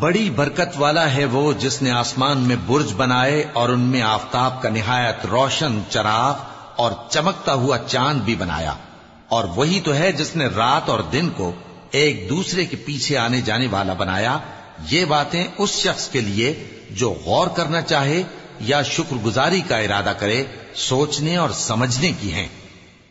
بڑی برکت والا ہے وہ جس نے آسمان میں برج بنائے اور ان میں آفتاب کا نہایت روشن چراغ اور چمکتا ہوا چاند بھی بنایا۔ اور وہی تو ہے جس نے رات اور دن کو ایک دوسرے کے پیچھے آنے جانے والا بنایا۔ یہ باتیں اس شخص کے لیے جو غور کرنا چاہے یا شکر گزاری کا ارادہ کرے سوچنے اور سمجھنے کی ہیں۔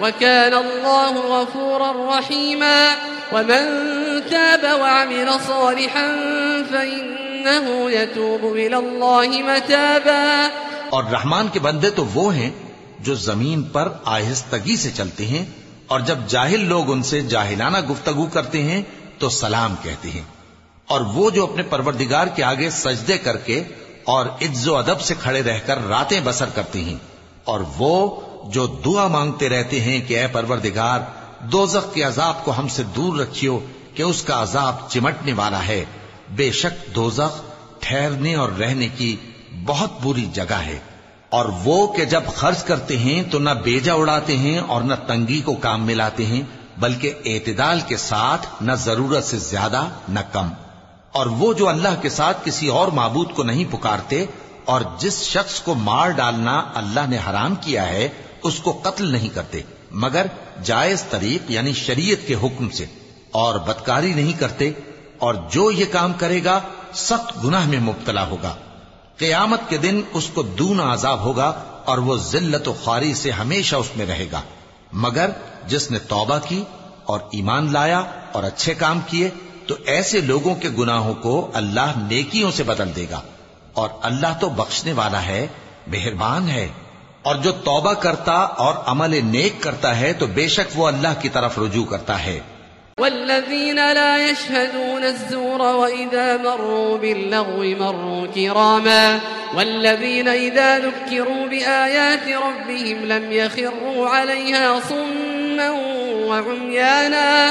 وكان الله غفورا رحيما. ومن تاب وعمل صالحا فإنه يتوب إلى الله متابا. اور رحمان کے بندے تو وہ ہیں جو زمین پر آہستگی سے چلتے ہیں اور جب جاہل لوگ ان سے جاہلانہ گفتگو کرتے ہیں تو سلام کہتے ہیں اور وہ جو اپنے پروردگار کے آگے سجدے کر کے اور عز و ادب سے کھڑے رہ کر راتیں بسر کرتے ہیں اور وہ جو دعا مانگتے رہتے ہیں کہ اے پروردگار، دوزخ کے عذاب کو ہم سے دور رکھیو کہ اس کا عذاب چمٹنے والا ہے۔ بے شک دوزخ ٹھہرنے اور رہنے کی بہت بری جگہ ہے۔ اور وہ کہ جب خرچ کرتے ہیں تو نہ بیجا اڑاتے ہیں اور نہ تنگی کو کام میں لاتے ہیں، بلکہ اعتدال کے ساتھ نہ ضرورت سے زیادہ نہ کم۔ اور وہ جو اللہ کے ساتھ کسی اور معبود کو نہیں پکارتے، اور جس شخص کو مار ڈالنا اللہ نے حرام کیا ہے اس کو قتل نہیں کرتے، مگر جائز طریق یعنی شریعت کے حکم سے، اور بدکاری نہیں کرتے، اور جو یہ کام کرے گا، سخت گناہ میں مبتلا ہوگا۔ قیامت کے دن اس کو دون عذاب ہوگا، اور وہ ذلت و خواری سے ہمیشہ اس میں رہے گا۔ مگر جس نے توبہ کی، اور ایمان لایا، اور اچھے کام کیے، تو ایسے لوگوں کے گناہوں کو اللہ نیکیوں سے بدل دے گا۔ اور اللہ تو بخشنے والا ہے، مہربان ہے۔ اور جو توبہ کرتا اور عمل نیک کرتا ہے تو بے شک وہ اللہ کی طرف رجوع کرتا ہے۔ والذين لا يشهدون الزور وإذا مروا باللغو مروا كراما والذين إذا ذكروا بآيات ربهم لم يخروا عليها صما وعميانا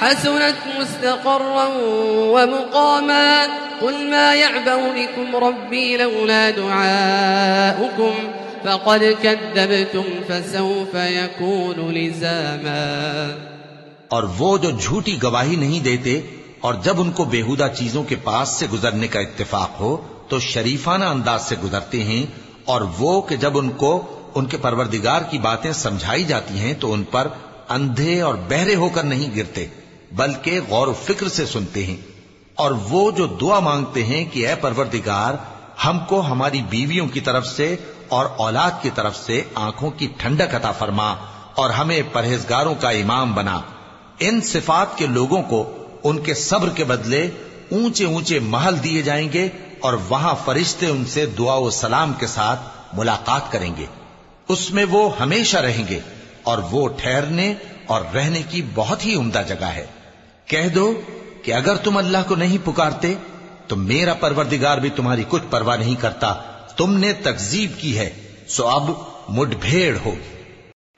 حسنت مستقرا ومقاما قل ما يعبأ بكم ربي لولا دعاؤكم فقد كذبتم فسوف يكون لزاما اور وہ جو جھوٹی گواہی نہیں دیتے اور جب ان کو بےحدہ چیزوں کے پاس سے گزرنے کا اتفاق ہو تو شریفانہ انداز سے گزرتے ہیں اور وہ کہ جب ان کو ان کے پروردگار کی باتیں سمجھائی جاتی ہیں تو ان پر اندھے اور بہرے ہو کر نہیں گرتے۔ بلکہ غور و فکر سے سنتے ہیں اور وہ جو دعا مانگتے ہیں کہ اے پروردگار، ہم کو ہماری بیویوں کی طرف سے اور اولاد کی طرف سے آنکھوں کی ٹھنڈک عطا فرما اور ہمیں پرہیزگاروں کا امام بنا۔ ان صفات کے لوگوں کو ان کے صبر کے بدلے اونچے اونچے محل دیے جائیں گے اور وہاں فرشتے ان سے دعا و سلام کے ساتھ ملاقات کریں گے۔ اس میں وہ ہمیشہ رہیں گے اور وہ ٹھہرنے اور رہنے کی بہت ہی عمدہ جگہ ہے۔ کہہ دو کہ اگر تم اللہ کو نہیں پکارتے، تو میرا پروردگار بھی تمہاری کچھ پرواہ نہیں کرتا۔ تم نے تکزیب کی ہے، سو اب مڈ بھیڑ ہوگی